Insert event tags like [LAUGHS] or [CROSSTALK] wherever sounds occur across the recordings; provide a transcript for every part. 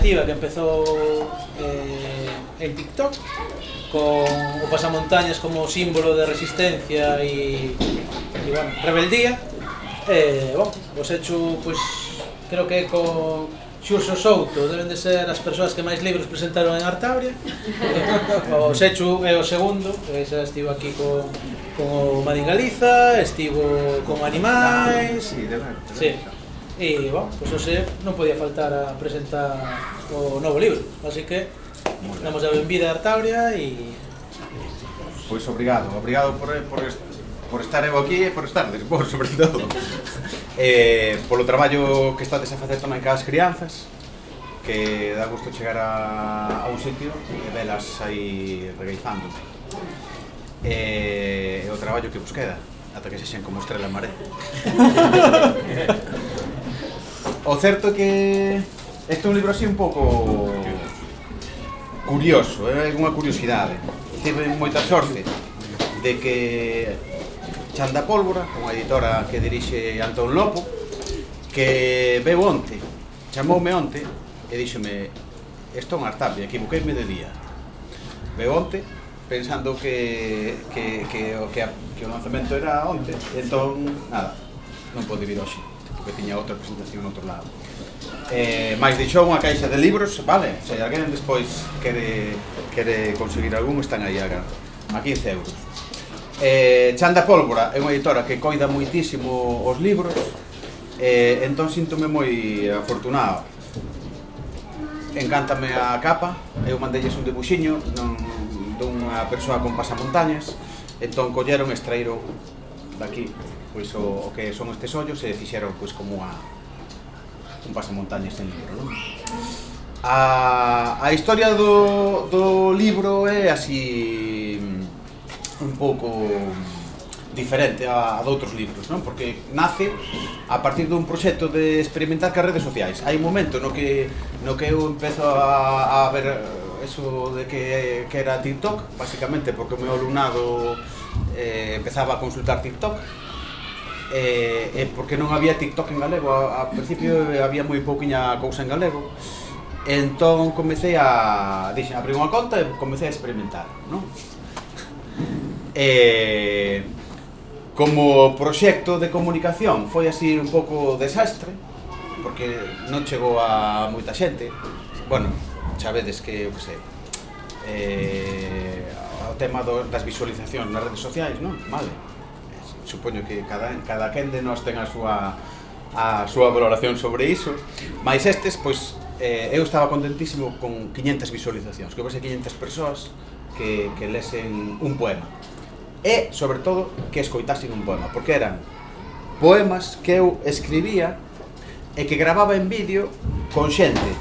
iniciativa que empezou eh, en TikTok con o pasamontañas como símbolo de resistencia e, e bueno, rebeldía eh, bon, os hecho pois, creo que co Xurxo Souto deben de ser as persoas que máis libros presentaron en Artabria [LAUGHS] o Sechu é o segundo que xa estivo aquí con, con o Madin Galiza estivo con Animais ah, sí, de ver, de. Sí. E, bom, pois hoxe non podía faltar a presentar o novo libro, así que damos a benvida a Artabria e... Pois obrigado, obrigado por, por, por estar eu aquí e por estar despois, [LAUGHS] sobre todo. eh, polo traballo que estades a facer tamén cas crianzas, que dá gusto chegar a, a un sitio e velas aí regueizando. E eh, o traballo que vos queda, ata que se xen como estrela maré. [LAUGHS] O certo que este é un libro así un pouco curioso, é unha curiosidade. Tive moita sorte de que Chanda Pólvora, unha editora que dirixe Antón Lopo, que veu onte, chamoume onte e díxome esto é un artapia, equivoqueime de día. Veu onte pensando que, que, que, que, que o lanzamento era onte, entón, nada, non pode vir hoxe porque tiña outra presentación no outro lado. Eh, máis deixou unha caixa de libros, vale, se alguén despois quere, quere conseguir algún, están aí a, a 15 euros. Eh, Chanda Pólvora é unha editora que coida moitísimo os libros, eh, entón síntome moi afortunado. Encántame a capa, eu mandelles un dibuxiño non, dunha persoa con pasamontañas, entón colleron e extraíron daqui pois o, o que son estes ollos e fixeron pois como a un pasamontañas en libro, non? A, a historia do, do libro é así un pouco diferente a, a doutros libros, non? Porque nace a partir dun proxecto de experimentar cas redes sociais. Hai un momento no que no que eu empezo a, a ver eso de que, que era TikTok, basicamente porque o meu alumnado eh, empezaba a consultar TikTok eh, eh, porque non había TikTok en galego, a, a principio había moi pouquiña cousa en galego. Entón comecei a, dixen, abrir unha conta e comecei a experimentar, non? Eh, como proxecto de comunicación foi así un pouco desastre, porque non chegou a moita xente. Bueno, xa vedes que, eu que sei, eh, o tema do, das visualizacións nas redes sociais, non? Vale supoño que cada, cada quen de nós ten a súa a súa valoración sobre iso. Mas estes, pois, eh, eu estaba contentísimo con 500 visualizacións que houvese 500 persoas que, que lesen un poema. E, sobre todo, que escoitasen un poema porque eran poemas que eu escribía e que gravaba en vídeo con xente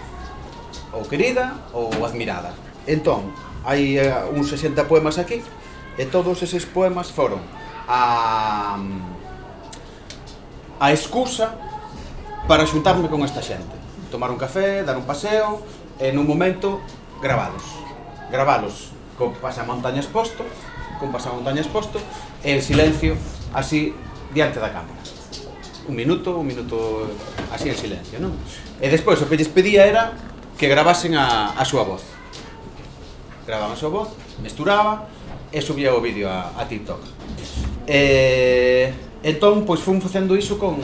ou querida ou admirada. Entón, hai uh, uns 60 poemas aquí e todos eses poemas foron a a excusa para xuntarme con esta xente. Tomar un café, dar un paseo e nun momento gravalos. Gravalos con pasamontañas posto, con pasamontañas posto e en silencio así diante da cámara. Un minuto, un minuto así en silencio, non? E despois o que lles pedía era que gravasen a, a súa voz. Grababan a súa voz, mesturaba e subía o vídeo a, a TikTok. Eh, entón, pois fun facendo iso con,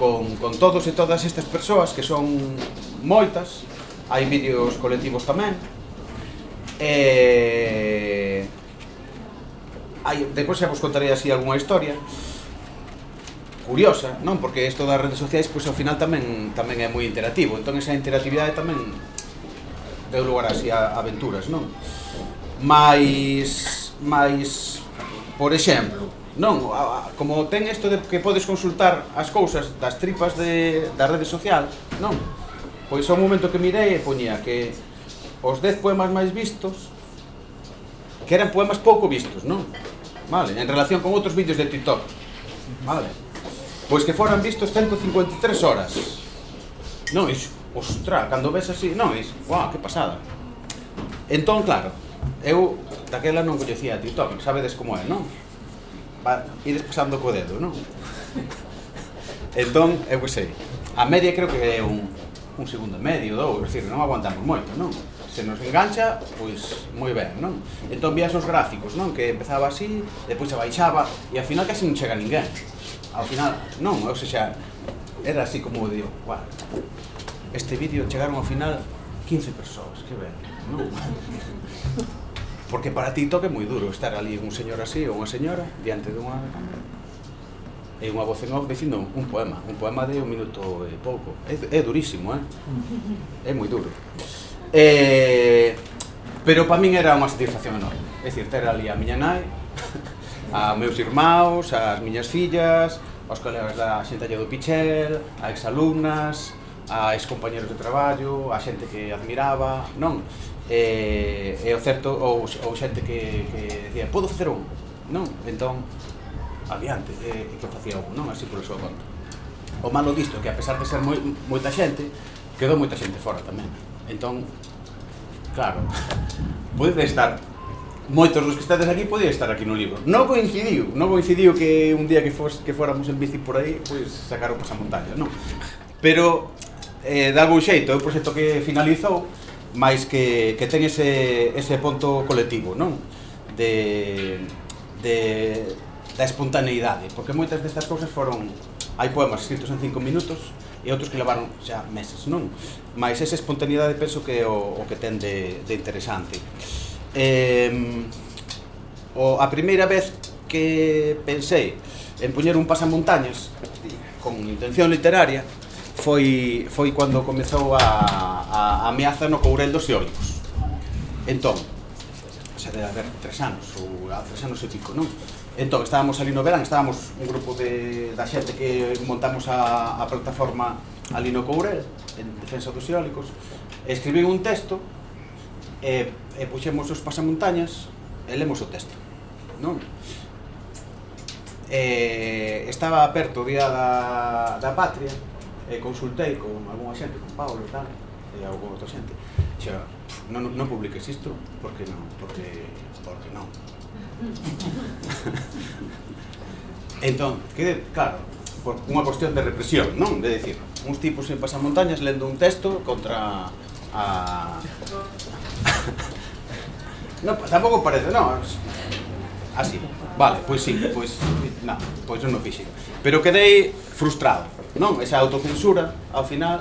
con, con todos e todas estas persoas que son moitas, hai vídeos colectivos tamén. Eh, hai, depois xa vos contarei así algunha historia curiosa, non? Porque isto das redes sociais pois ao final tamén tamén é moi interactivo. Entón esa interactividade tamén deu lugar así a aventuras, non? Mais mais por exemplo, non, a, a, como ten isto de que podes consultar as cousas das tripas de, da rede social, non, pois ao momento que mirei e poñía que os 10 poemas máis vistos que eran poemas pouco vistos, non? Vale, en relación con outros vídeos de TikTok. Vale. Pois que foran vistos 153 horas. Non, iso, ostra, cando ves así, non, iso, guau, que pasada. Entón, claro, eu daquela non coñecía a TikTok, sabedes como é, non? Va, ides pasando co dedo, non? Entón, eu que sei, a media creo que é un, un segundo e medio, dou, é dicir, non aguantamos moito, non? Se nos engancha, pois moi ben, non? Entón vías os gráficos, non? Que empezaba así, depois se baixaba, e ao final casi non chega ninguén. Ao final, non, ou seja, era así como digo, guau, este vídeo chegaron ao final 15 persoas, que ben, non? [LAUGHS] Porque para ti toque moi duro estar ali un señor así ou unha señora diante dunha e unha voz en off dicindo un poema, un poema de un minuto e pouco. É, é durísimo, eh? É moi duro. Eh, pero para min era unha satisfacción enorme. É dicir, ter ali a miña nai, [LAUGHS] a meus irmãos, as miñas fillas, aos colegas da xentalla do Pichel, a exalumnas, a excompañeros de traballo, a xente que admiraba, non? Eh, e, e o certo ou, ou xente que, que decía podo facer un non entón adiante eh, e, que facía un non así por o seu conto o malo disto é que a pesar de ser moi, moita xente quedou moita xente fora tamén entón claro [LAUGHS] pode estar moitos dos que estades aquí podían estar aquí no libro. Non coincidiu, non coincidiu que un día que fos, que fóramos en bici por aí, pois sacar o pasamontaña, non. Pero eh, de algún xeito, é o proxecto que finalizou, máis que, que ten ese, ese ponto colectivo, non? De, de, da espontaneidade, porque moitas destas cousas foron hai poemas escritos en cinco minutos e outros que levaron xa meses, non? Mas esa espontaneidade penso que é o, o que ten de, de interesante. Eh, o, a primeira vez que pensei en poñer un pasamontañas con intención literaria foi, foi cando comezou a, a, a ameaza no Courel dos Eólicos. Entón, xa debe haber tres anos, ou a tres anos e pico, non? Entón, estábamos ali no verán, estábamos un grupo de, da xente que montamos a, a plataforma ali no Courel, en defensa dos eólicos, escribí un texto e, e puxemos os pasamontañas e lemos o texto, non? E, estaba perto o día da, da patria, e consultei con algunha xente, con Pablo e tal, e algún outra xente, xa, non, non publiques isto, porque non, porque, porque non. [LAUGHS] entón, que, claro, por unha cuestión de represión, non? De decir, uns tipos en pasamontañas lendo un texto contra a... [LAUGHS] no, tampouco parece, non, así. Vale, pois sí, pois, na, pois non o. Pero quedei frustrado non, esa autocensura, ao final,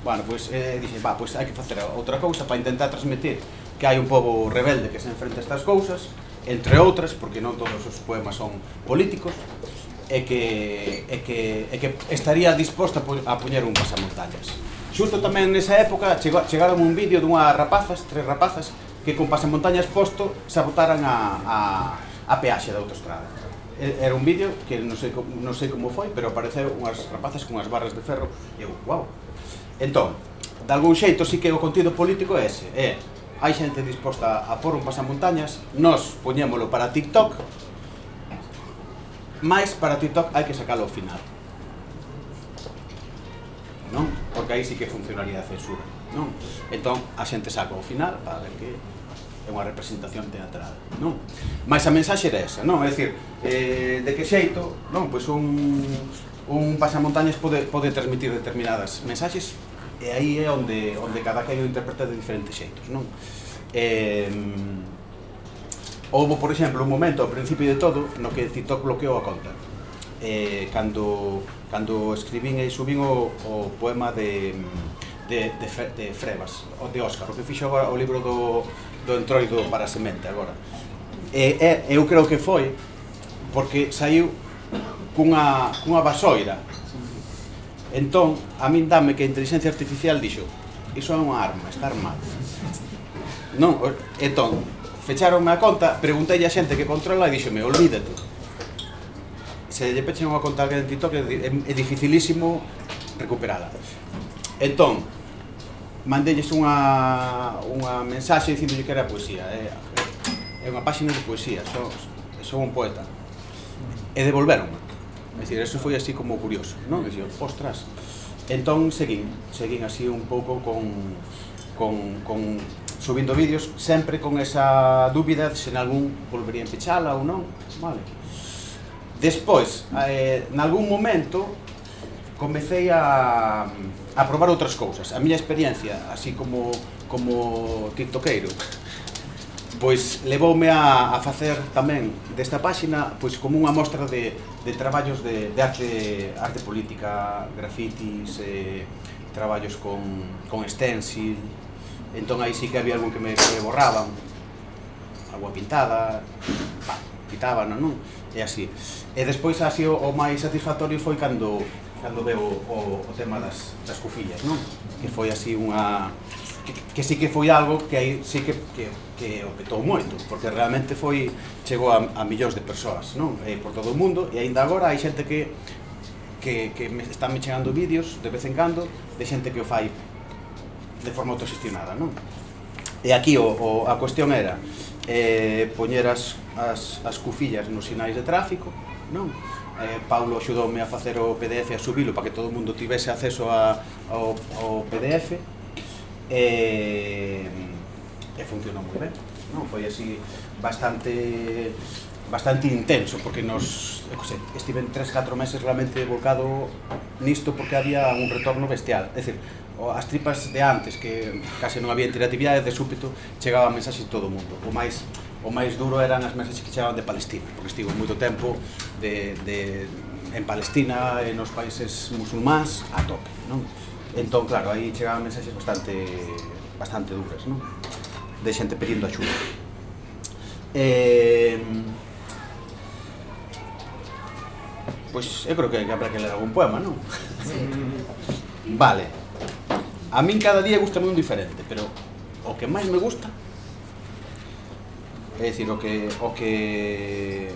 bueno, pois, eh, dixen, va, pois hai que facer outra cousa para intentar transmitir que hai un pobo rebelde que se enfrenta a estas cousas, entre outras, porque non todos os poemas son políticos, e que, e que, e que estaría disposta a poñer un pasamontañas. Xusto tamén nesa época chegaron un vídeo dunha rapazas, tres rapazas, que con pasamontañas posto sabotaran a, a, a peaxe da autostrada era un vídeo que non sei, non sei como foi, pero apareceu unhas rapazas con unhas barras de ferro e eu, wow. Entón, de algún xeito sí que o contido político é ese, é hai xente disposta a pôr un pasamontañas, nós poñémolo para TikTok, máis para TikTok hai que sacalo ao final. Non? Porque aí sí que funcionaría a censura. Non? Entón, a xente saca ao final para ver que é unha representación teatral, non? Mas a mensaxe era esa, non? É dicir, eh, de que xeito, non? Pois un, un pasamontañas pode, pode transmitir determinadas mensaxes e aí é onde, onde cada que o interpreta de diferentes xeitos, non? Eh, houbo, por exemplo, un momento ao principio de todo no que Tito bloqueou a conta. Eh, cando, cando escribín e subín o, o poema de, de, de, de Frebas, o de Óscar, o que fixo o libro do, do entroido para semente agora. E, e eu creo que foi porque saiu cunha, cunha vasoira. Entón, a min dame que a inteligencia artificial dixo iso é unha arma, está armado. Non, entón, fecharon a conta, preguntei a xente que controla e díxome, olvídate. Se lle pechen unha conta que alguén en TikTok é dificilísimo recuperala. Entón, mandelles unha, unha mensaxe dicindolle que era poesía. É, é unha páxina de poesía, son, son un poeta. E devolveronme. É dicir, eso foi así como curioso, non? E dicir, ostras. Entón seguín, seguín así un pouco con, con, con subindo vídeos, sempre con esa dúbida de se nalgún volvería a pechala ou non, vale. Despois, eh, nalgún momento, comecei a, a probar outras cousas. A miña experiencia, así como, como tiktokeiro, pois levoume a, a facer tamén desta páxina pois como unha mostra de, de traballos de, de arte, arte política, grafitis, eh, traballos con, con stencil, entón aí sí que había algún que me, que me borraban, agua pintada, pa, pitaban, non? E así. E despois así o, o máis satisfactorio foi cando cando veo o, o tema das, das cufillas, non? Que foi así unha... Que, que sí que foi algo que aí sí que, que, que o petou moito, porque realmente foi chegou a, a millóns de persoas, non? Eh, por todo o mundo, e aínda agora hai xente que que, que me, están me chegando vídeos de vez en cando de xente que o fai de forma autoxestionada, non? E aquí o, o, a cuestión era eh, poñer as, as, as cufillas nos sinais de tráfico, non? eh, Paulo axudoume a facer o PDF e a subilo para que todo o mundo tivese acceso a, ao, ao PDF e, e funcionou moi ben non? foi así bastante bastante intenso porque nos eu sei, estiven 3-4 meses realmente volcado nisto porque había un retorno bestial é dicir, as tripas de antes que case non había interactividade de súpeto chegaba a mensaxe todo o mundo o máis o máis duro eran as mensaxes que chegaban de Palestina, porque estivo moito tempo de, de, en Palestina e nos países musulmáns a tope, non? Entón, claro, aí chegaban mensaxes bastante bastante duras, non? De xente pedindo axuda. Eh, pois pues, eu creo que habrá que ler algún poema, non? Sí. Vale. A min cada día gusta un diferente, pero o que máis me gusta É dicir, o que o que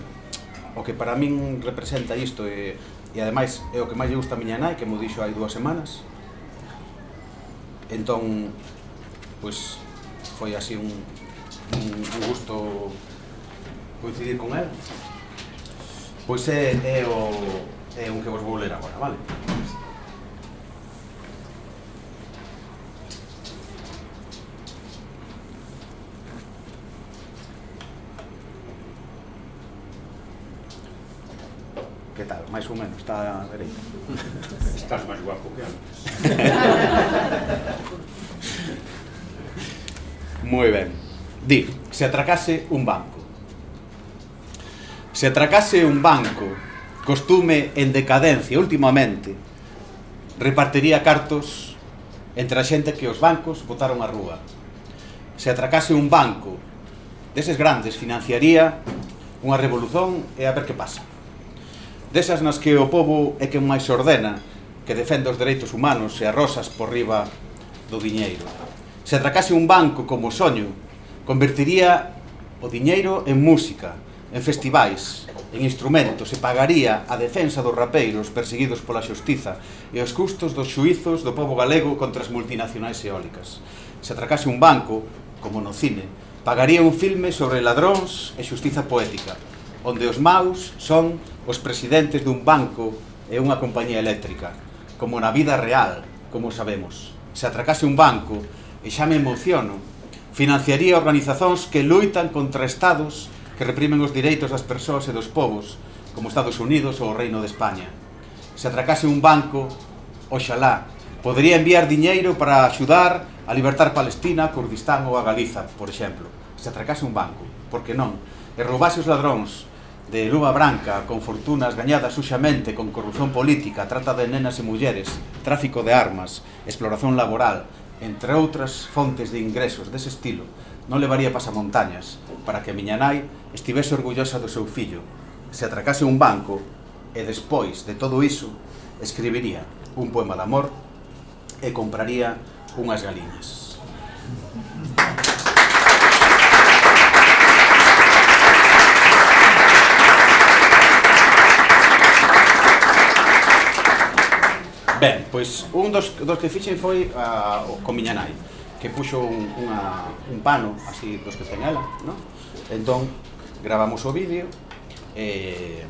o que para min representa isto e, e ademais é o que máis lle gusta a miña nai que mo dixo hai dúas semanas. Entón, pois foi así un, un, un gusto coincidir con el Pois é, é o é un que vos vou ler agora, vale? que tal, máis ou menos, está a dereita. Estás máis guapo que antes. Moi ben. Di, se atracase un banco. Se atracase un banco, costume en decadencia últimamente, repartiría cartos entre a xente que os bancos botaron a rúa. Se atracase un banco deses grandes, financiaría unha revolución e a ver que pasa desas nas que o povo é que máis ordena, que defende os dereitos humanos e as rosas por riba do diñeiro. Se atracase un banco como soño, convertiría o diñeiro en música, en festivais, en instrumentos e pagaría a defensa dos rapeiros perseguidos pola xustiza e os custos dos xuizos do povo galego contra as multinacionais eólicas. Se atracase un banco, como no cine, pagaría un filme sobre ladróns e xustiza poética, onde os maus son os presidentes dun banco e unha compañía eléctrica, como na vida real, como sabemos. Se atracase un banco, e xa me emociono, financiaría organizacións que luitan contra estados que reprimen os direitos das persoas e dos povos, como Estados Unidos ou o Reino de España. Se atracase un banco, oxalá, podría enviar diñeiro para axudar a libertar Palestina, Kurdistán ou a Galiza, por exemplo. Se atracase un banco, por que non? E roubase os ladróns de luva branca, con fortunas gañadas suxamente con corrupción política, trata de nenas e mulleres, tráfico de armas, exploración laboral, entre outras fontes de ingresos dese estilo, non levaría pasamontañas para que a miña nai estivese orgullosa do seu fillo, se atracase un banco e despois de todo iso escribiría un poema de amor e compraría unhas galiñas. Ben, pois un dos, dos que fixen foi a, o, con miña nai que puxo un, unha, un pano así dos que ten ela, no? Entón, gravamos o vídeo e,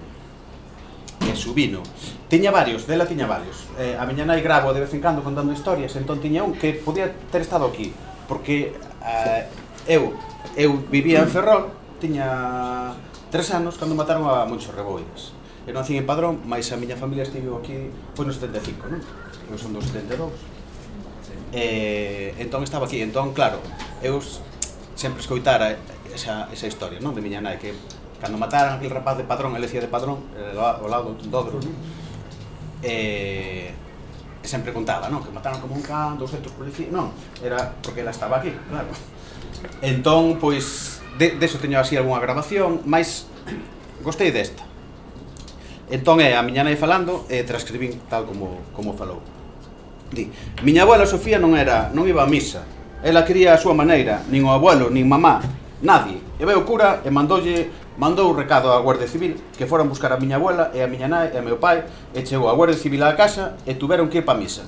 e subino. Tiña varios, dela tiña varios. Eh, a miña nai gravo de vez en cando contando historias, entón tiña un que podía ter estado aquí, porque eh, eu eu vivía en Ferrol, tiña tres anos cando mataron a Moncho Reboides. Eu nacín en Padrón, mas a miña familia estivo aquí foi no 75, non? Eu son do 72. Eh, entón estaba aquí, entón claro, eu sempre escoitara esa, esa historia, non? De miña nai que cando mataran aquel rapaz de Padrón, ele decía de Padrón, eh, ao lado do Dodro, non? Eh, sempre contaba, non? Que mataron como un can, 200 policías, non, era porque ela estaba aquí, claro. Entón, pois, de, de eso teño así algunha grabación, mas gostei desta. Entón é a miña nai falando e transcribín tal como, como falou. Di, miña abuela Sofía non era, non iba a misa. Ela quería a súa maneira, nin o abuelo, nin mamá, nadie. E veu o cura e mandoulle mandou o recado á Guardia Civil que foran buscar a miña abuela e a miña nai e a meu pai e chegou a Guardia Civil á casa e tuveron que ir pa misa.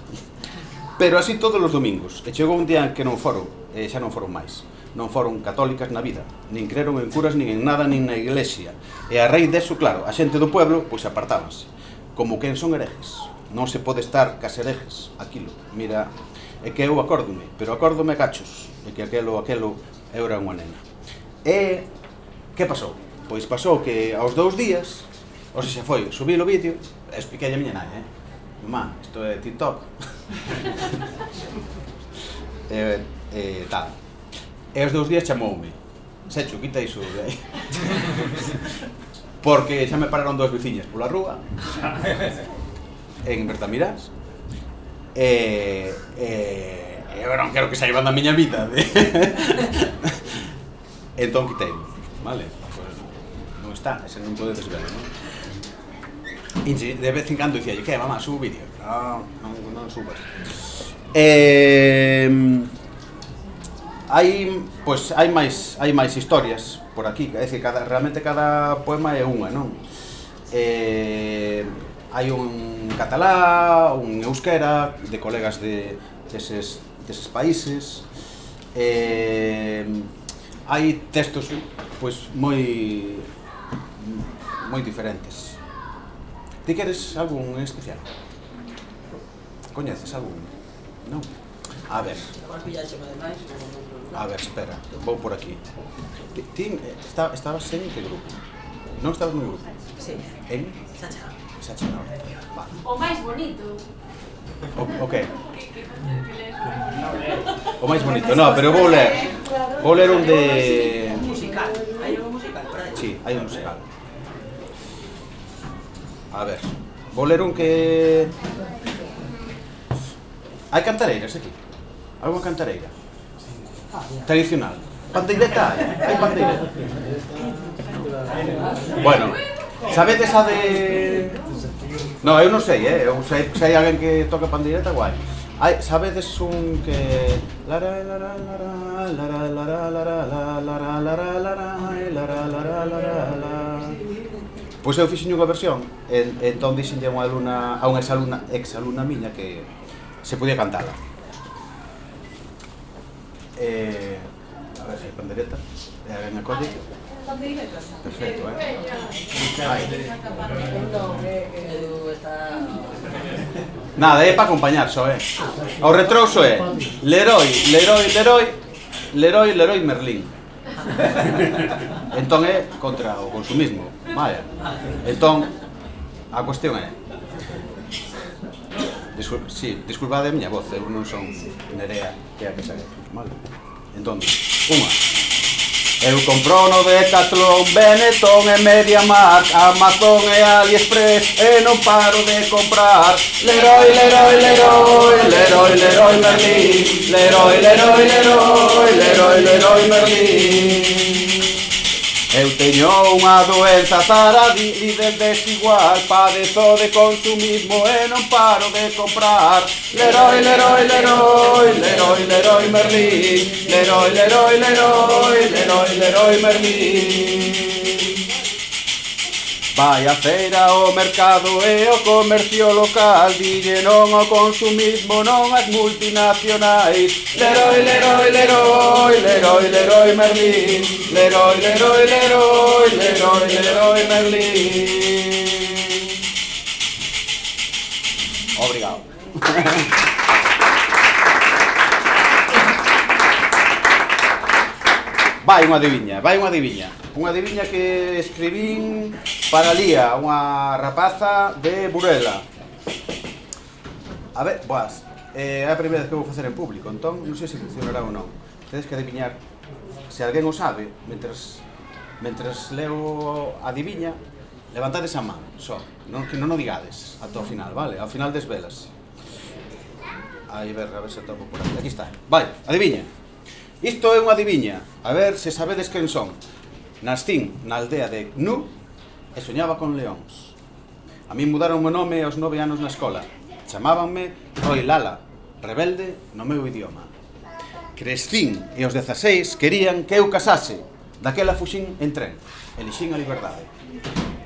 Pero así todos os domingos, e chegou un día en que non foron, e xa non foron máis non foron católicas na vida, nin creron en curas nin en nada nin na iglesia. E a raíz deso, claro, a xente do pueblo pois apartábanse, como quen son herejes. Non se pode estar cas herejes, aquilo. Mira, é que eu acórdome, pero acórdome cachos, e que aquelo, aquelo, eu era unha nena. E que pasou? Pois pasou que aos dous días, ou se xa foi, subí o vídeo, expliquei a miña nai, eh? Mamá, isto é TikTok. [LAUGHS] e, e tal E aos dous días chamoume. Secho, quita iso de aí. Porque xa me pararon dúas veciñas pola rúa en Bertamirás e, e, eu non quero que saiban da miña vida de... [LAUGHS] entón quitei vale? Pues, non está, ese non podedes ver non? E si- de vez en cando dicía que mamá, subo vídeo non, non, non subas eh, hai, pois, hai máis hai máis historias por aquí, é dicir, cada, realmente cada poema é unha, non? Eh, hai un catalá, un euskera, de colegas de deses, deses países. Eh, hai textos pois moi moi diferentes. Ti queres algún especial? Coñeces algún? Non? A ver. A ver, espera, vou por aquí. Ti está, estabas en que grupo? Non estabas no grupo? Sí. En? Sacha. Sacha, non. Vale. O máis bonito. O, o que? [LAUGHS] O máis bonito, non, pero vou ler. Vou ler un de... Musical. Hai un musical, por aí. Sí, hai un musical. A ver. Vou ler un que... Hai cantareiras aquí? Algunha cantareira? Tradicional. Pandeireta hai? Hai pandeireta? Bueno, sabedes a de... No, eu non sei, eh? Eu sei, sei alguén que toca pandeireta, guai. Hai, sabedes un que... Lara, lara, lara, lara, lara, lara, lara, lara, lara, lara, lara, lara, lara, Pois eu fixen unha versión, e, entón dixenlle a unha aluna, a unha exaluna, exaluna miña que se podía cantala eh, a ver, se hai pandereta, e a gaña código. Perfecto, eh? está Nada, é para acompañar, só é. Eh. O retrouso é eh. Leroy, Leroy, Leroy, Leroy, Leroy Merlín. [LAUGHS] entón é contra o consumismo, vaya. Entón, a cuestión é, Discul sí, disculpade a miña voz, eu non son Nerea, que é a que sabe, vale? Entón, unha Eu compro no Decathlon, Benetton e MediaMarkt, Amazon e AliExpress e non paro de comprar. Leroy, Leroy, Leroy, Leroy, Leroy Merlin, Leroy, Leroy, Leroy, Leroy, Leroy Merlin. Eu teño unha doenza taradides desigual Padezo de consumismo e non paro de comprar. Leroy, Leroy, Leroy, Leroy, Leroy Merlin Leroy, Leroy, Leroy, Leroy, Leroy Merlin. Vai a feira o mercado e o comercio local. Dille non ao consumismo, non as multinacionais. Leroi, leroi, leroi, leroi, leroi Merlín Leroi, leroi, leroi, leroi, leroi Merlin. Obrigado. [LAUGHS] Vai unha adiviña, vai unha adiviña. Unha adiviña que escribín para Lía, unha rapaza de Burela. A ver, boas, eh, é a primeira vez que vou facer en público, entón non sei se funcionará ou non. Tedes que adiviñar. Se alguén o sabe, mentres, mentres leo a adiviña, levantades a man, só. Non, que non o digades ata o final, vale? Ao final desvelas. Aí, ver, a ver se topo por aquí. Aquí está. Vai, adiviña. Isto é unha adiviña, a ver se sabedes quen son. Nascín na aldea de Gnu e soñaba con leóns. A min mudaron o nome aos nove anos na escola. Chamábanme Roy Lala, rebelde no meu idioma. Crescín e os 16 querían que eu casase. Daquela fuxín en tren. Elixín a liberdade.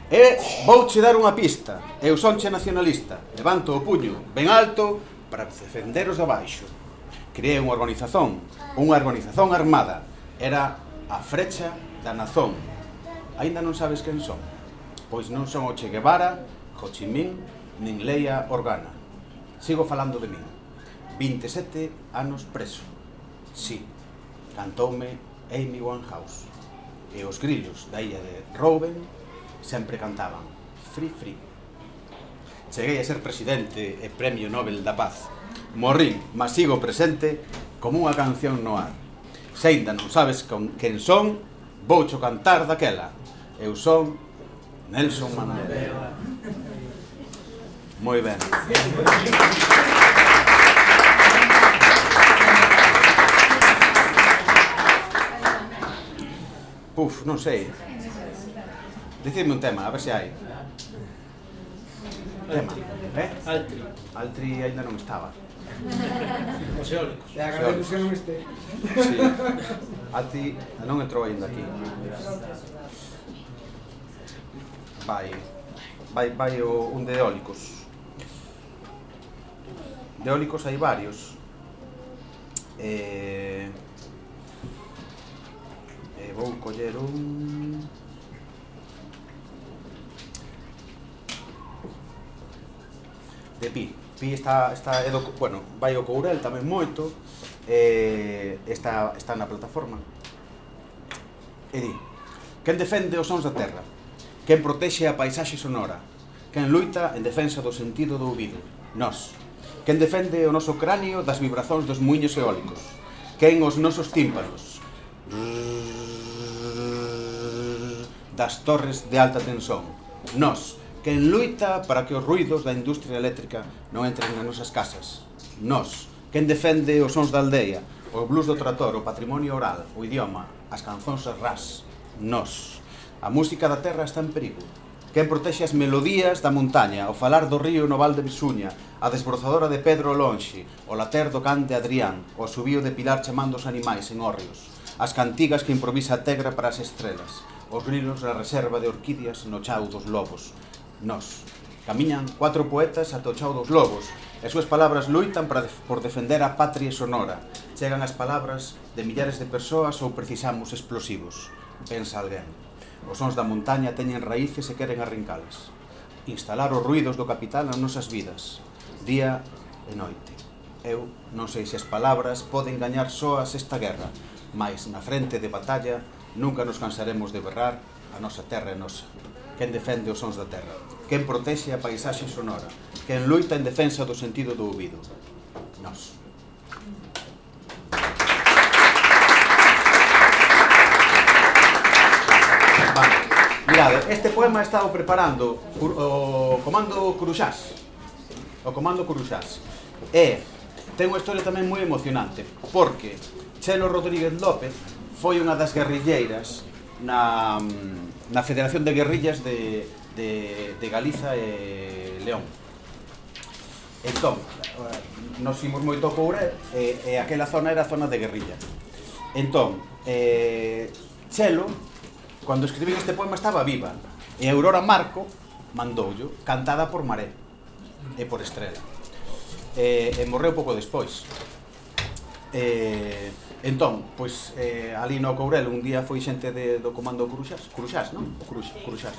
E vouche dar unha pista. Eu sonche nacionalista. Levanto o puño ben alto para defender os de abaixo. Creei unha organización unha organización armada. Era a frecha da nazón. Aínda non sabes quen son? Pois non son o Che Guevara, Ho Chi Minh, nin Leia Organa. Sigo falando de min. 27 anos preso. Si, sí, cantoume Amy Winehouse. E os grillos da illa de Rouben sempre cantaban Free Free. Cheguei a ser presidente e Premio Nobel da Paz. Morrín, mas sigo presente como unha canción no ar. Se ainda non sabes con quen son, voucho cantar daquela. Eu son Nelson Mandela. Moi ben. Puf, non sei. Decidme un tema, a ver se hai. Tema, eh? Altri. Altri ainda non estaba. [LAUGHS] Os eólicos. E agradecemos que non este. Sí. A ti non entrou aínda aquí. Vai. Vai, vai o, un de eólicos. De eólicos hai varios. Eh, eh, vou coller un... de Pi. Pi está, está é do, bueno, vai ao Courel tamén moito, eh, está, está na plataforma. E di, quen defende os sons da terra? Quen protexe a paisaxe sonora? Quen luita en defensa do sentido do ouvido? Nós. Quen defende o noso cráneo das vibrazóns dos muiños eólicos? Quen os nosos tímpanos? Das torres de alta tensón? Nós quen luita para que os ruidos da industria eléctrica non entren nas nosas casas. Nos, quen defende os sons da aldeia, o blues do trator, o patrimonio oral, o idioma, as canzóns ras. Nos, a música da terra está en perigo. Quen protexe as melodías da montaña, o falar do río no Val de Bisuña, a desbrozadora de Pedro Lonxe, o later do cante Adrián, o subío de Pilar chamando os animais en Orrios, as cantigas que improvisa a Tegra para as estrelas, os grilos na reserva de orquídeas no chau dos lobos, Nos. Camiñan cuatro poetas ata o chao dos lobos, e as súas palabras luitan para def por defender a patria sonora. Chegan as palabras de millares de persoas ou precisamos explosivos. Pensa alguén. Os sons da montaña teñen raíces e queren arrincalas. Instalar os ruidos do capital nas nosas vidas. Día e noite. Eu non sei se as palabras poden gañar soas esta guerra, mais na frente de batalla nunca nos cansaremos de berrar a nosa terra é nosa quen defende os sons da terra, quen protexe a paisaxe sonora, quen luita en defensa do sentido do ouvido. Nos. Vale. Mirade, este poema estaba preparando o Comando Cruxás. O Comando Cruxás. E ten unha historia tamén moi emocionante, porque Chelo Rodríguez López foi unha das guerrilleiras na mm, na Federación de Guerrillas de, de, de Galiza e León. Entón, nos imos moito a Coure e, e aquela zona era zona de guerrilla. Entón, eh, Chelo, cando escribí este poema estaba viva, e Aurora Marco mandoullo cantada por Maré e por Estrela. E, e morreu pouco despois. Eh, Entón, pois eh, ali no Courel un día foi xente de, do comando Cruxás, Cruxás, non? O Crux, Cruxás,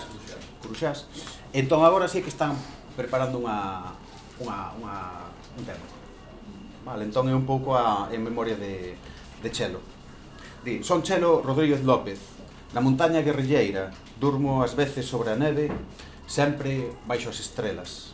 Cruxás. Entón agora sí que están preparando unha, unha, unha un tema. Vale, entón é un pouco a, en memoria de, de Chelo. Di, son Chelo Rodríguez López, na montaña guerrilleira, durmo ás veces sobre a neve, sempre baixo as estrelas.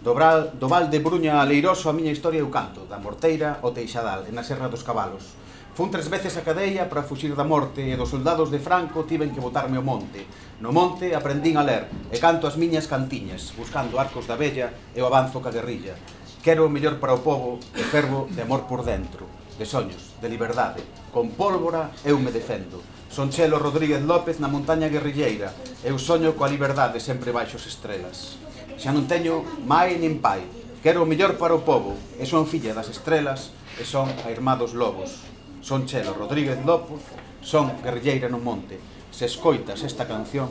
Do, bral, do val de Bruña a Leiroso a miña historia eu canto, da Morteira ao Teixadal, e na Serra dos Cabalos, Fun tres veces a cadeia para fuxir da morte e dos soldados de Franco tiven que botarme ao monte. No monte aprendín a ler e canto as miñas cantiñas, buscando arcos da bella e o avanzo ca guerrilla. Quero o mellor para o povo e fervo de amor por dentro, de soños, de liberdade. Con pólvora eu me defendo. Son Chelo Rodríguez López na montaña guerrilleira. Eu soño coa liberdade sempre baixo as estrelas. Xa non teño mai nin pai. Quero o mellor para o povo e son filla das estrelas e son a irmá dos lobos. Son Chelo Rodríguez López, son guerrilleira no monte. Se escoitas esta canción,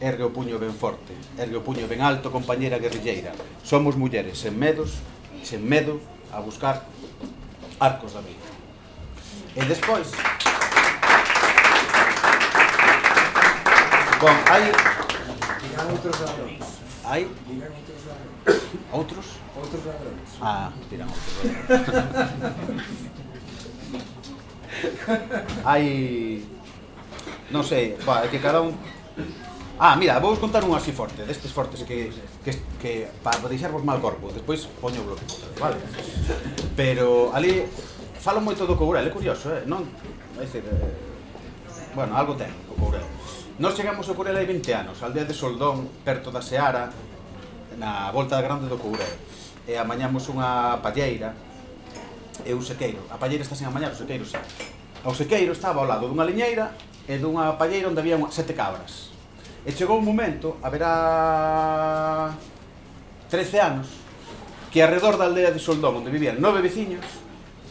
ergue o puño ben forte, ergue o puño ben alto, compañera guerrilleira. Somos mulleres sen medos, sen medo a buscar arcos da vida. E despois... Bon, hai... Dirán outros ladróns. Hai Dirán outros ladróns. outros? Outros ladróns. Ah, tiran outros. [LAUGHS] Hai... Non sei, pa, é que cada un... Ah, mira, vou contar un así forte, destes fortes que, que, que para deixarvos mal corpo, despois poño o bloque, vale? Pero ali falo moito do Courel, é curioso, eh? non? É dicir, eh... bueno, algo ten o Courel. Nós chegamos ao Courel hai 20 anos, aldea de Soldón, perto da Seara, na volta Grande do Courel. E amañamos unha palleira e un sequeiro. A palleira está sen amañar, o sequeiro sí. O sequeiro estaba ao lado dunha liñeira e dunha palleira onde había unha, sete cabras. E chegou un momento, haberá 13 anos, que arredor da aldea de Soldón, onde vivían nove veciños,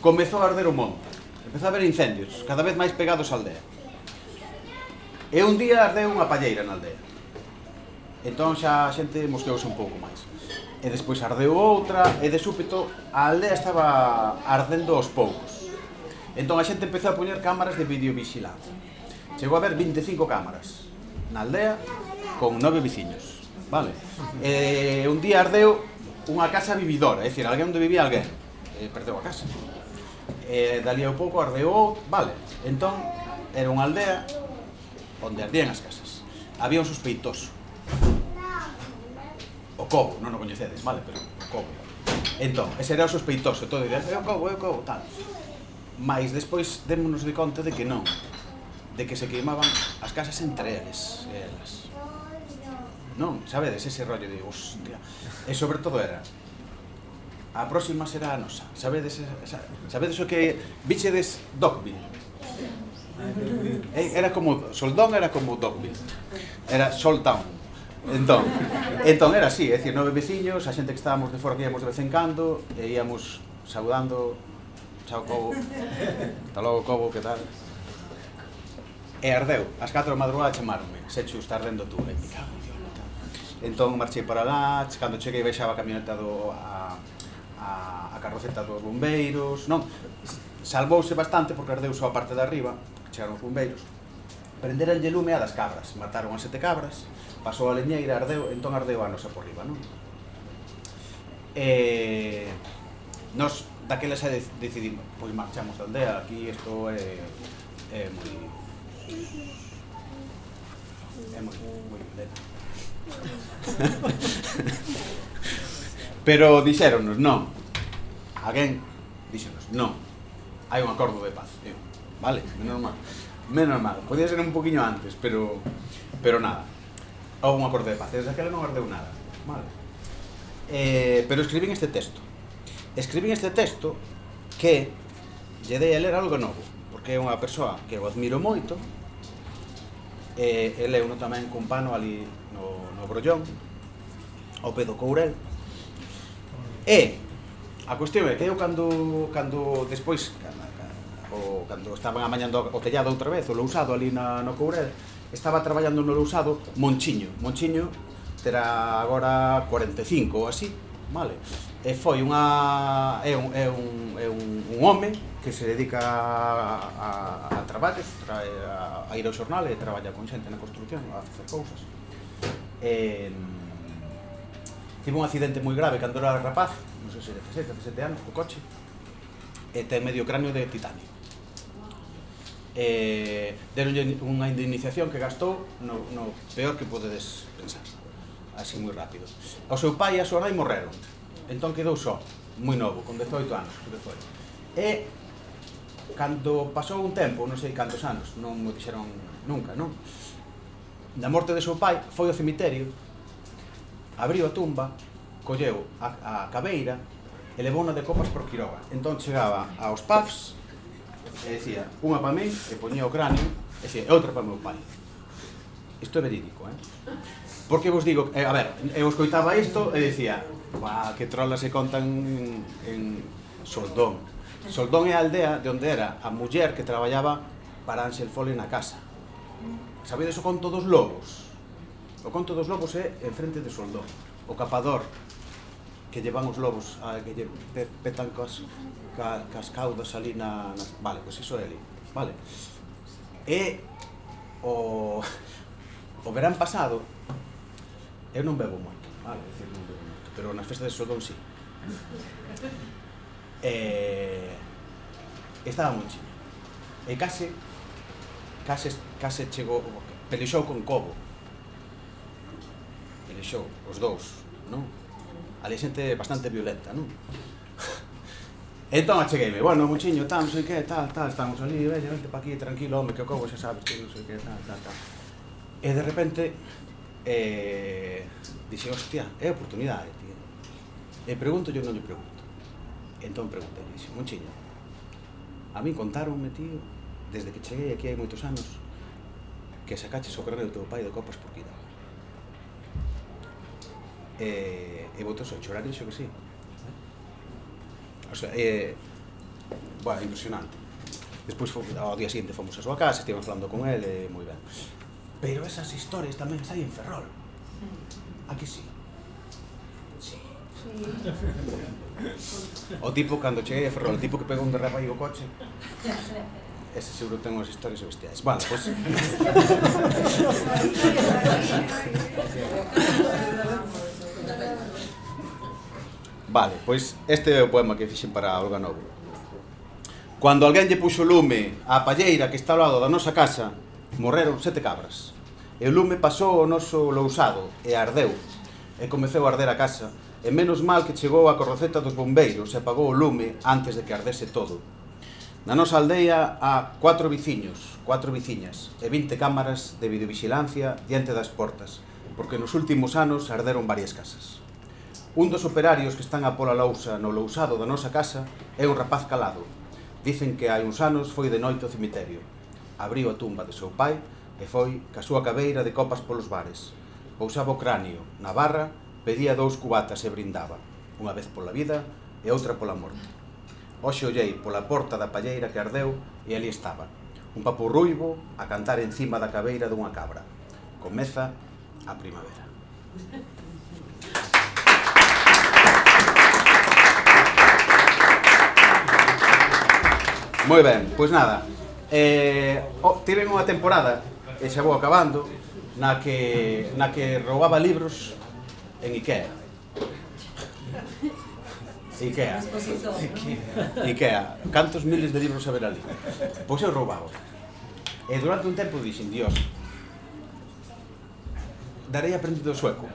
comezou a arder o monte. Empezou a haber incendios, cada vez máis pegados á aldea. E un día ardeu unha palleira na aldea. Entón xa a xente mosqueouse un pouco máis e despois ardeu outra e de súpeto a aldea estaba ardendo aos poucos. Entón a xente empezou a poñer cámaras de videovigilancia. Chegou a haber 25 cámaras na aldea con nove veciños. Vale. E un día ardeu unha casa vividora, é dicir, alguén onde vivía alguén. E perdeu a casa. E dali a pouco ardeu, vale. Entón era unha aldea onde ardían as casas. Había un sospeitoso o Cobo, non o coñecedes, vale, pero o Cobo. Entón, ese era o sospeitoso, todo dirías, é o Cobo, é o Cobo, tal. Mais despois démonos de conta de que non, de que se queimaban as casas entre eles, elas. Non, sabedes, ese rollo de, hostia. E sobre todo era, a próxima será a nosa. Sabedes, sabedes o que bichedes Dogville? Eh, era como, Soldón era como Dogville. Era Soldtown Entón, entón era así, é dicir, nove veciños, a xente que estábamos de fora que íamos de vez en cando, e íamos saudando, chao Cobo, hasta logo Cobo, que tal? E ardeu, ás 4 da madrugada chamaronme, se xu está ardendo tú, e me cago en Dios, tal. Entón marchei para lá, cando cheguei baixaba a camioneta do, a, a, a carroceta dos bombeiros, non, salvouse bastante porque ardeu só a parte de arriba, chegaron os bombeiros, Prenderanlle lume a das cabras, mataron as sete cabras, pasou a leñeira, ardeu, entón ardeu a nosa por riba, non? E... Nos daquela xa decidimos, pois marchamos da aldea, aquí isto é, é moi... É moi, moi violeta. [LAUGHS] Pero dixéronos, non. Alguén dixéronos, non. Hai un acordo de paz, eu. Vale, menos mal menos mal. Podía ser un poquinho antes, pero pero nada. Houve un acorde de paz. Desde aquela non ardeu nada. Vale. Eh, pero escribín este texto. Escribín este texto que lle dei a ler algo novo, porque é unha persoa que eu admiro moito, eh, ele é uno tamén con pano ali no, no Brollón, ao pedo Courel, e a cuestión é que eu cando, cando despois o cando estaban amañando o tellado outra vez, o lousado ali na, no Courel, estaba traballando no lousado Monchiño. Monchiño terá agora 45 ou así, vale? E foi unha é un, é un, é un, un home que se dedica a, a, a traballos, tra, a, a ir ao xornal e traballa con xente na construcción, a facer cousas. E, tivo un accidente moi grave cando era rapaz, non sei se 16, 17 anos, co coche, e ten medio cráneo de titanio eh, deronlle unha indemnización que gastou no, no peor que podedes pensar. Así moi rápido. O seu pai e a súa nai morreron. Entón quedou só, moi novo, con 18 anos creo que foi e cando pasou un tempo, non sei cantos anos non mo dixeron nunca non? da morte de seu pai foi ao cemiterio abriu a tumba colleu a, a cabeira e levou de copas por Quiroga. Entón chegaba aos pubs e decía, unha para min e poñía o cráneo, e decía, outra para meu pai. Isto é verídico, eh? Porque vos digo, eh, a ver, eu escoitaba isto e decía, va, que trolas se contan en, en Soldón. Soldón é a aldea de onde era a muller que traballaba para Ansel Foley na casa. Sabedes o conto dos lobos? O conto dos lobos é en frente de Soldón. O capador que llevan os lobos a que lle petan cos ca, cas caudas ali na, na... Vale, pois iso é ali. Vale. E o, o verán pasado eu non bebo moito, vale? Decir, non bebo moito, pero nas festas de Sodón sí. E, estaba moi chiña. E case, case, case chegou, pelexou con Cobo. Pelexou, os dous, non? Ali xente bastante violenta, non? [LAUGHS] Entón achegueime, bueno, muchiño, tal, non sei que, tal, tal, estamos ali, vete, vente pa aquí, tranquilo, home, que o cobo xa sabes que non sei que, tal, tal, tal. E de repente, eh, dixe, hostia, é oportunidade, tío. E pregunto, yo non lle pregunto. Entón preguntei, dixe, muchiño, a mí contaronme, tío, desde que cheguei aquí hai moitos anos, que sacaches o cráneo do teu pai de copas por quidado. E, e botou a chorar e dixo que sí. O sea, é, bueno, impresionante. Despois ao día seguinte fomos a súa casa, estivemos falando con ele, moi ben. Pero esas historias tamén sai en Ferrol. A que sí? Sí. [LAUGHS] O tipo cando cheguei a Ferrol, o tipo que pegou un derrapa aí o coche. [LAUGHS] Ese seguro ten unhas historias bestiais. Bueno, pois... Pues... [LAUGHS] Vale, pois este é o poema que fixen para Olga Novo. Cando alguén lle puxo lume á palleira que está ao lado da nosa casa, morreron sete cabras. E o lume pasou ao noso lousado e ardeu. E comeceu a arder a casa, e menos mal que chegou a corroceta dos bombeiros e apagou o lume antes de que ardese todo. Na nosa aldeia há cuatro viciños, cuatro viciñas e 20 cámaras de videovigilancia diante das portas, porque nos últimos anos arderon varias casas. Un dos operarios que están a pola lousa no lousado da nosa casa é un rapaz calado. Dicen que hai uns anos foi de noite ao cemiterio. Abriu a tumba de seu pai e foi ca súa cabeira de copas polos bares. Pousaba o cráneo na barra, pedía dous cubatas e brindaba, unha vez pola vida e outra pola morte. Oxe ollei pola porta da palleira que ardeu e ali estaba, un papo ruivo a cantar encima da cabeira dunha cabra. Comeza a primavera. Moi ben, pois nada. Eh, oh, tiven unha temporada, e xa vou acabando, na que, na que roubaba libros en Ikea. Ikea. Ikea. Cantos miles de libros haber ali? Pois eu roubaba. E durante un tempo dixen, Dios, darei aprendido sueco.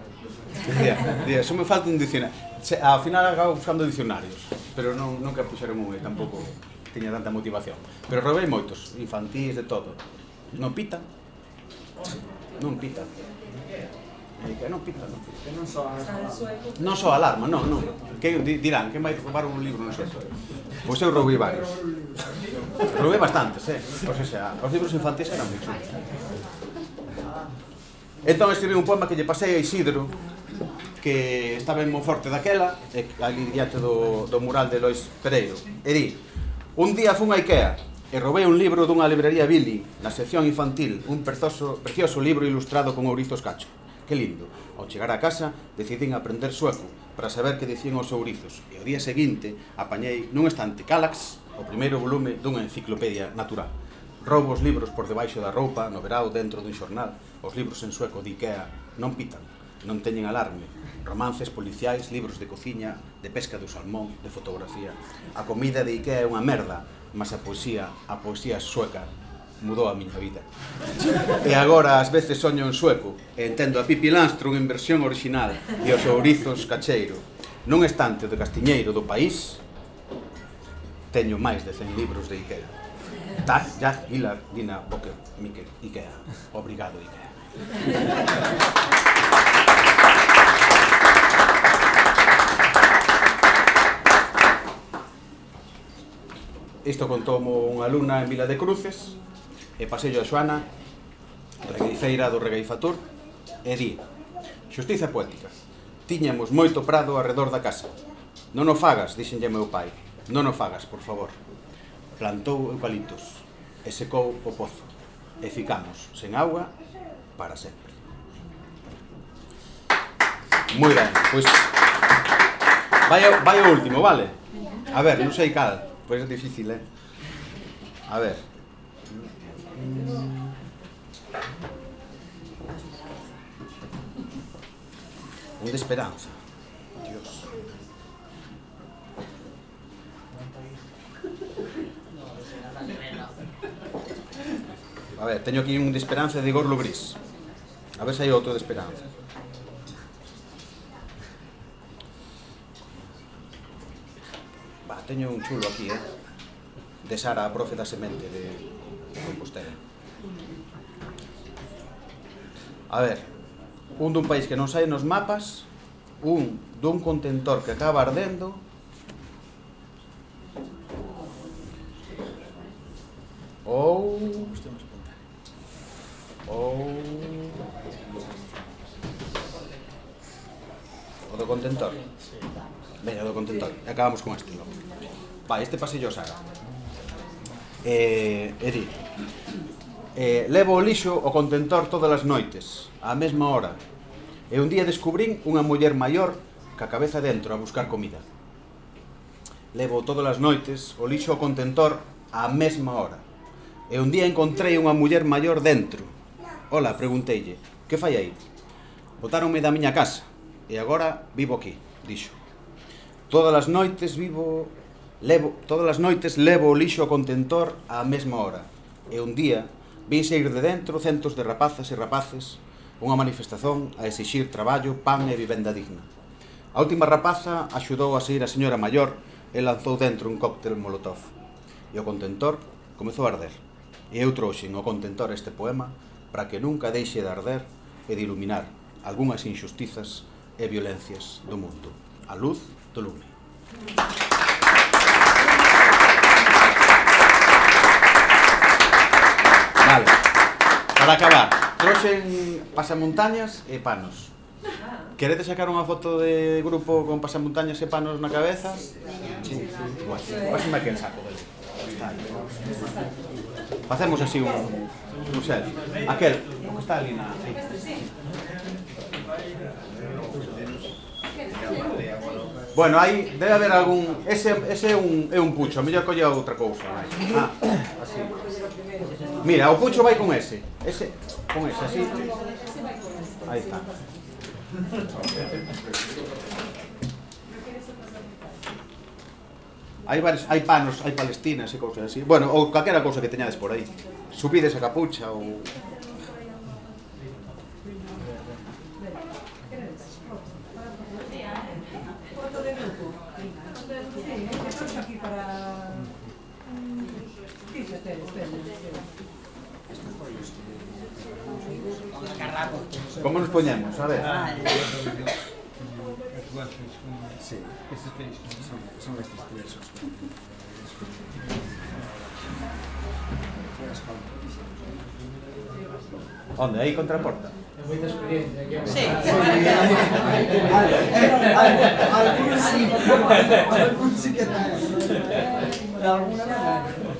Día, día, só me falta un dicionario. Ao final acabo buscando dicionarios, pero non, nunca puxeron un e tampouco tiña tanta motivación. Pero roubei moitos, infantís, de todo. Non pita. Non pita. E que non pita, non pita. Que non soa Non soa alarma, non, non. Que dirán, que vai roubar un libro non sei. Pois eu roubei varios. roubei bastantes, eh. Pois xa, os libros infantís eran moi chulos. Entón escribí un poema que lle pasei a Isidro que estaba en Monforte daquela, ali diante do, do mural de Lois Pereiro. E di, Un día fun a Ikea e roubei un libro dunha librería Billy na sección infantil, un perzoso, precioso libro ilustrado con ourizos cacho. Que lindo. Ao chegar a casa, decidín aprender sueco para saber que dicían os ourizos e o día seguinte apañei nun estante Calax o primeiro volume dunha enciclopedia natural. Roubo os libros por debaixo da roupa, no verao dentro dun xornal, os libros en sueco de Ikea non pitan, non teñen alarme. Romances policiais, libros de cociña, de pesca do salmón, de fotografía. A comida de Ikea é unha merda, mas a poesía, a poesía sueca, mudou a miña vida. E agora ás veces soño en sueco e entendo a Pippi Landström en versión original e os ourizos cacheiro. Nun estante do castiñeiro do país teño máis de 100 libros de Ikea. Tak, Jag, Hilar, Dina, Boker, Mikel, Ikea. Obrigado, Ikea. Isto contou unha alumna en Vila de Cruces, e pasello a Xoana, regueiceira do Regueifatur, e di, Xustiza poética, tiñamos moito prado arredor da casa. Non o fagas, dixenlle meu pai, non o fagas, por favor. Plantou eucaliptos e secou o pozo, e ficamos sen agua para sempre. Muy bien, pues vaya, vaya último, ¿vale? A ver, no sé cal, pues es difícil, ¿eh? A ver. Mm. Un de esperanza. Dios. A ver, tengo aquí un de esperanza de Gorlo Gris. A ver si hay otro de esperanza. Teño un chulo aquí, eh? De Sara, a profe da semente de Compostela. A ver, un dun país que non sai nos mapas, un dun contentor que acaba ardendo, ou... Ou... O do contentor. Venga, o do contentor. Acabamos con este logo pa este pasillo Sara. Eh, é eh, levo o lixo o contentor todas as noites, á mesma hora. E un día descubrín unha muller maior ca cabeza dentro a buscar comida. Levo todas as noites o lixo o contentor á mesma hora. E un día encontrei unha muller maior dentro. Ola, pregunteille, que fai aí? Botáronme da miña casa, e agora vivo aquí, dixo. Todas as noites vivo Levo, todas as noites levo o lixo ao contentor á mesma hora. E un día vin sair de dentro centos de rapazas e rapaces unha manifestación a exixir traballo, pan e vivenda digna. A última rapaza axudou a sair a señora maior e lanzou dentro un cóctel molotov. E o contentor comezou a arder. E eu trouxen o contentor este poema para que nunca deixe de arder e de iluminar algunhas injustizas e violencias do mundo. A luz do lume. Thank you. Vale. Para acabar, trouxen pasamontañas e panos. Queredes sacar unha foto de grupo con pasamontañas e panos na cabeza? Sí. Bueno, aquí el saco. Facemos así un, un selfie. Aquel, Stalina. Bueno, aí debe haber algún ese ese é un é un pucho, mellor colle outra cousa. Ah, así. Mira, o pucho vai con ese. Ese con ese así. Aí está. Hai varios, hai panos, hai palestinas e cousas así. Bueno, ou calquera cousa que teñades por aí. Subides a capucha ou ¿Cómo nos ponemos? A ver. Sí. Son, estos versos. ¿Dónde? ¿Ahí contra porta? Sí. Algún sí. Algún [LAUGHS] sí que De alguna manera.